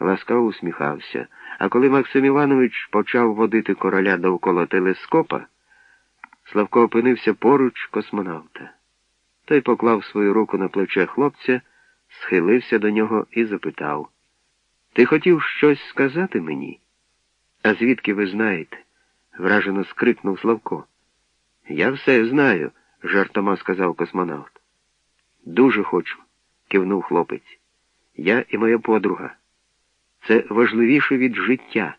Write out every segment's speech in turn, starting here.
ласкаво усміхався, а коли Максим Іванович почав водити короля довкола телескопа, Славко опинився поруч космонавта. Той поклав свою руку на плече хлопця, схилився до нього і запитав Ти хотів щось сказати мені? А звідки ви знаєте? вражено скрикнув Славко. Я все знаю, жартома сказав космонавт. Дуже хочу, кивнув хлопець. Я і моя подруга. Це важливіше від життя.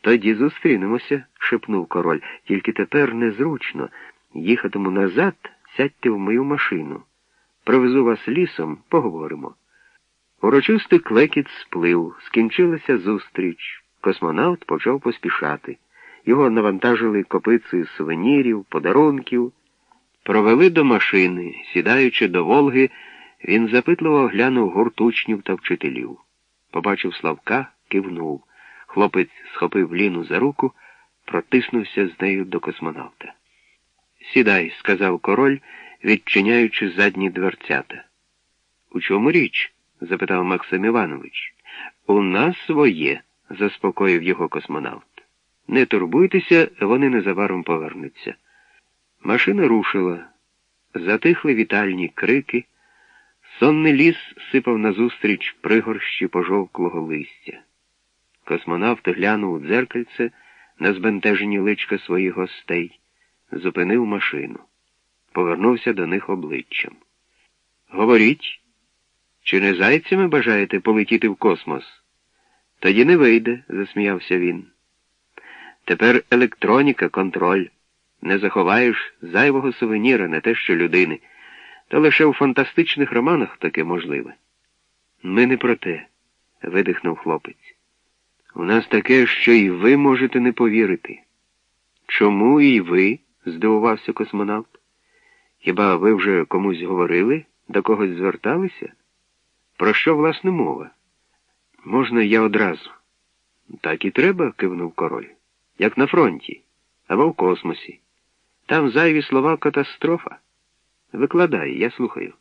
Тоді зустрінемося, шепнув король, тільки тепер незручно. Їхатиму назад, сядьте в мою машину. Провезу вас лісом, поговоримо. Урочистий клекіт сплив, скінчилася зустріч. Космонавт почав поспішати. Його навантажили копицею сувенірів, подарунків. Провели до машини, сідаючи до Волги, він запитливо оглянув гурт учнів та вчителів. Побачив Славка, кивнув. Хлопець схопив Ліну за руку, протиснувся з нею до космонавта. Сідай, сказав король, відчиняючи задні дверцята. У чому річ? запитав Максим Іванович. У нас своє, заспокоїв його космонавт. Не турбуйтеся, вони незабаром повернуться. Машина рушила, затихли вітальні крики, сонний ліс сипав назустріч пригорщі пожовклого листя. Космонавт глянув у дзеркальце на збентежені личка своїх гостей, зупинив машину, повернувся до них обличчям. Говоріть, чи не зайцями бажаєте полетіти в космос? Тоді не вийде, засміявся він. Тепер електроніка, контроль. Не заховаєш зайвого сувеніра, не те що людини. То лише у фантастичних романах таке можливе. Ми не про те, видихнув хлопець. У нас таке, що і ви можете не повірити. Чому і ви? здивувався космонавт. Хіба ви вже комусь говорили, до когось зверталися? Про що, власне, мова? Можна я одразу? Так і треба, кивнув король. Як на фронті або в космосі. Там зайві слова катастрофа. Викладай, я слухаю.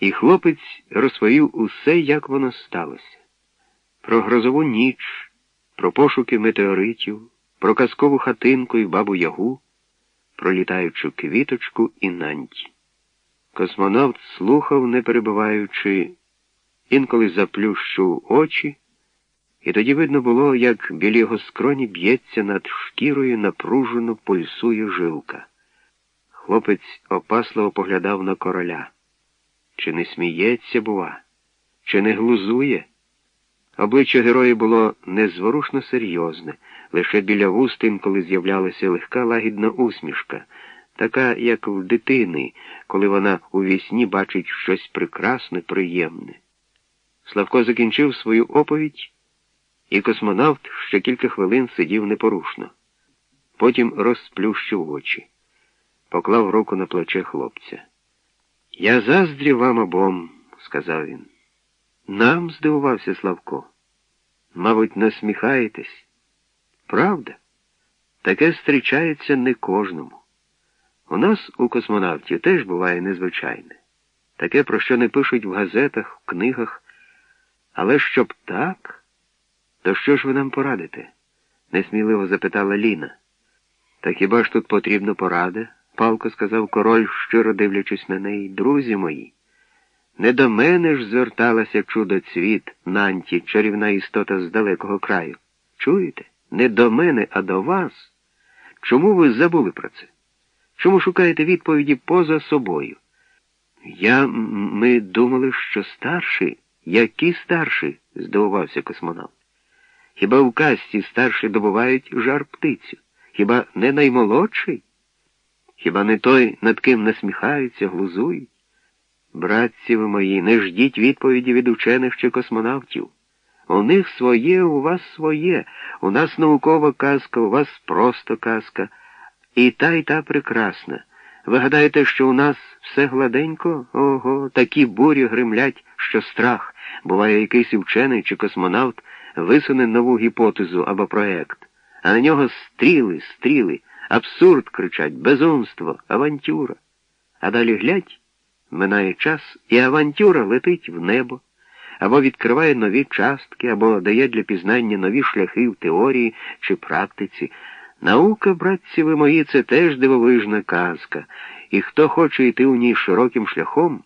І хлопець розповів усе, як воно сталося. Про грозову ніч, про пошуки метеоритів, про казкову хатинку і бабу ягу, про літаючу квіточку і нанті. Космонавт слухав, не перебуваючи, інколи заплющив очі. І тоді видно було, як біля його скроні б'ється над шкірою напружено пульсує жилка. Хлопець опасливо поглядав на короля. Чи не сміється, бува, чи не глузує? Обличчя героя було незворушно серйозне, лише біля вуст інколи з'являлася легка лагідна усмішка, така, як в дитини, коли вона у вісні бачить щось прекрасне, приємне. Славко закінчив свою оповідь. І космонавт ще кілька хвилин сидів непорушно. Потім розплющив очі, поклав руку на плече хлопця. Я заздрю вам обом, сказав він. Нам, здивувався Славко. Мабуть, насміхаєтесь. Правда? Таке зустрічається не кожному. У нас, у космонавтів, теж буває незвичайне. Таке, про що не пишуть в газетах, в книгах. Але щоб так. То що ж ви нам порадите? несміливо запитала Ліна. Та хіба ж тут потрібна порада? Палко сказав король, щиро дивлячись на неї. Друзі мої. Не до мене ж зверталася чудо цвіт, Нанті, чарівна істота з далекого краю. Чуєте? Не до мене, а до вас. Чому ви забули про це? Чому шукаєте відповіді поза собою? Я ми думали, що старші. Які старші? здивувався космонавт. Хіба в казці старші добувають жар птицю? Хіба не наймолодший? Хіба не той, над ким насміхаються, глузують? Братці ви мої, не ждіть відповіді від учених чи космонавтів. У них своє, у вас своє, у нас наукова казка, у вас просто казка. І та, і та прекрасна. Ви гадаєте, що у нас все гладенько? Ого, такі бурі гримлять, що страх. Буває, якийсь вчений чи космонавт висуне нову гіпотезу або проект, а на нього стріли, стріли, абсурд кричать, безумство, авантюра. А далі глядь, минає час, і авантюра летить в небо. або відкриває нові частки, або дає для пізнання нові шляхи в теорії чи практиці. Наука, братці ви мої, це теж дивовижна казка, і хто хоче йти у ній широким шляхом,